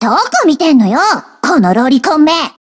どこ見てんのよこのロリコンめ